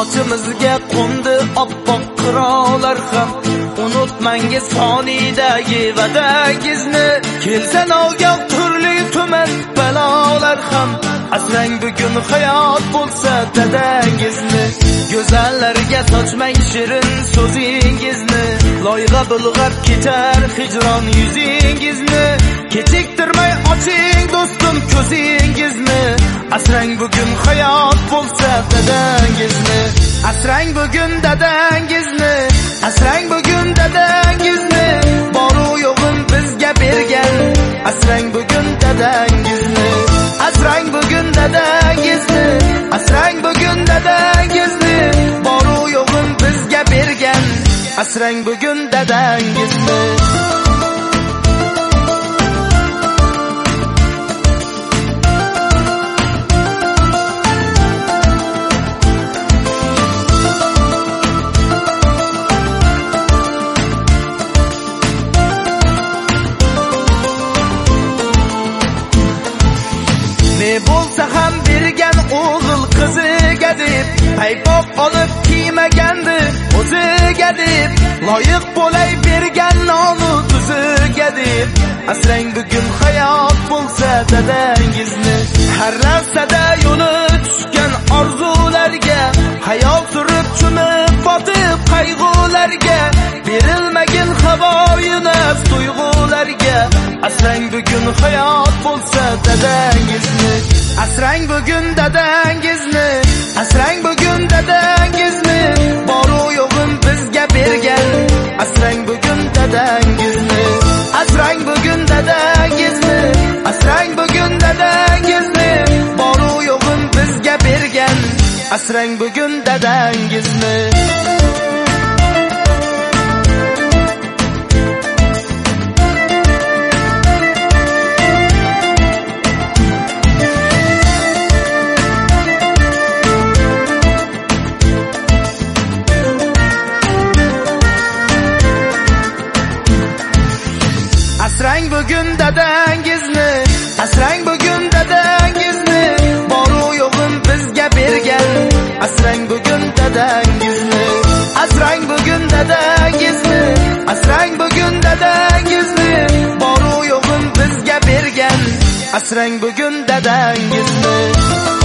sochimizga qo'ndi oppoq qirolar ham. Unutmangiz sonidagi vadangizni Kelsa nogoh turli tuman balolar ham. Asrang bugun hayot bo'lsa dadangizni. Go'zallarga sochmang shirin so'zingizni. Loyga bulg'ab ketar hijron yuzingizni. Kechiktirmay oching Asrang bugun hayot bo'lsa dadangizni. Asrang bugun dadangizni. Asrang bugun dadangizni. Boru yo'g'in bizga bergan. Asrang bugun dadangizni. Asrang bugun dadangizni. Asrang bugun dadangizni. Boru yo'g'in bizga bergan. Asrang bugun dadangizni. Qiziga deb paypoq olib kiymagandi o'ziga deb loyiq bo'lay bergan nonu tuziga deb asrang bugun hayot bo'lsa dadangizni. Har narsada yo'li tushgan orzularga hayol surib cho'mib botib qayg'ularga. Berilmagin havoyi nafs tuyg'u asrang bugun hayot bo'lsa dadangizni. Asrang bugun dadangizni. Asrang bugun dadangizni. Boru yo'g'im bizga bergan. Asrang bugun dadangizni. Asrang bugun dadangizni. Asrang bugun dadangizni. Boru yo'g'im bizga bergan. Asrang bugun dadangizni. Asrang bugun dadangizni asrang bugun dadangizni boru yo'g'im bizga bergan. Asrang bugun dadangizni asrang bugun dadangizni asrang bugun dadangizni boru yo'g'im bizga bergan. Asrang bugun dadangizni.